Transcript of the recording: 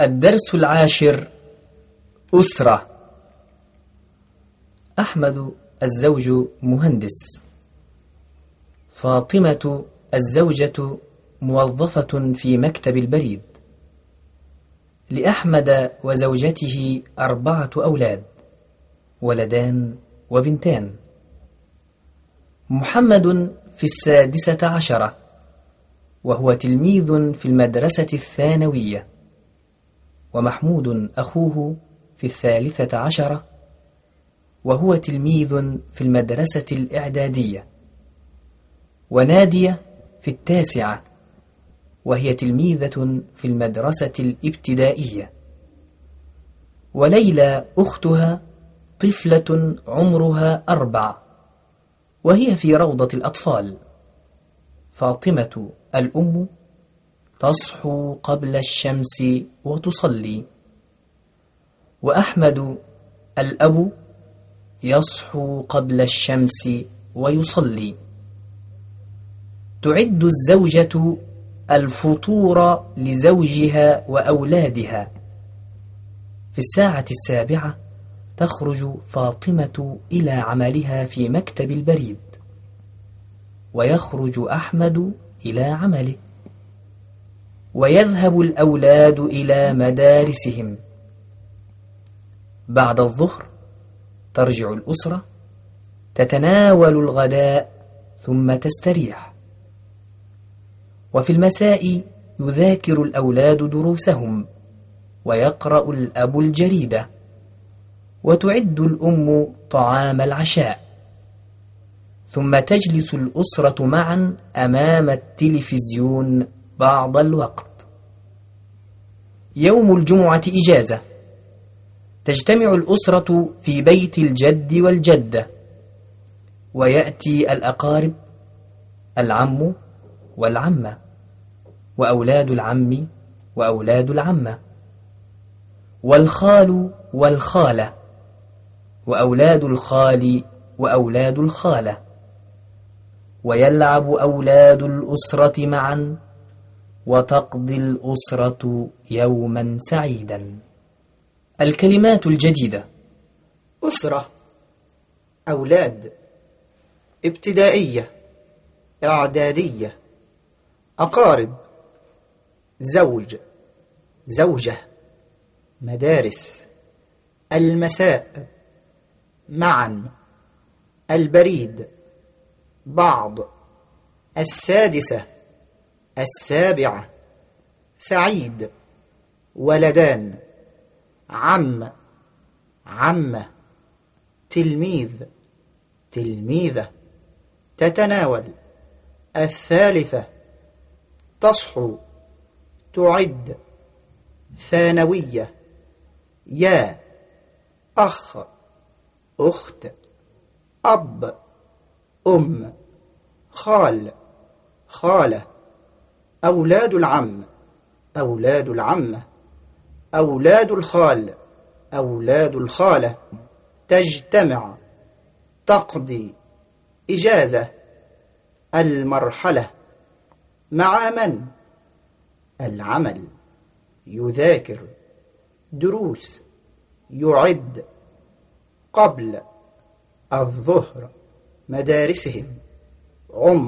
الدرس العاشر أسرة. أحمد الزوج مهندس. فاطمة الزوجة موظفة في مكتب البريد. لأحمد وزوجته أربعة أولاد ولدان وبنتان. محمد في السادسة عشرة وهو تلميذ في المدرسة الثانوية. ومحمود أخوه في الثالثة عشرة وهو تلميذ في المدرسة الإعدادية ونادية في التاسعة وهي تلميذة في المدرسة الإبتدائية وليلى أختها طفلة عمرها أربع وهي في روضة الأطفال فاطمة الأم تصحو قبل الشمس وتصلي. وأحمد الأب يصحو قبل الشمس ويصلي. تعد الزوجة الفطور لزوجها وأولادها. في الساعة السابعة تخرج فاطمة إلى عملها في مكتب البريد. ويخرج أحمد إلى عمله. ويذهب الأولاد إلى مدارسهم. بعد الظهر ترجع الأسرة تتناول الغداء ثم تستريح. وفي المساء يذاكر الأولاد دروسهم ويقرأ الأب الجريدة وتعد الأم طعام العشاء. ثم تجلس الأسرة معا أمام التلفزيون. بعض الوقت. يوم الجمعة إجازة. تجتمع الأسرة في بيت الجد والجدة. ويأتي الأقارب العم والعمة وأولاد العم وأولاد العمة. والخال والخالة وأولاد الخال وأولاد الخالة. ويلعب أولاد الأسرة معا. وتقضي الأسرة يوما سعيدا. الكلمات الجديدة. أسرة أولاد ابتدائية إعدادية أقارب زوج زوجة مدارس المساء معا البريد بعض السادسة. السابعة سعيد ولدان عم عمة تلميذ تلميذة تتناول الثالثة تصحو تعد ثانوية يا أخ أخت أب أم خال خالة. أولاد العم أولاد العمة أولاد الخال أولاد الخالة تجتمع تقضي إجازة المرحلة مع من؟ العمل يذاكر دروس يعد قبل الظهر مدارسهم عمر.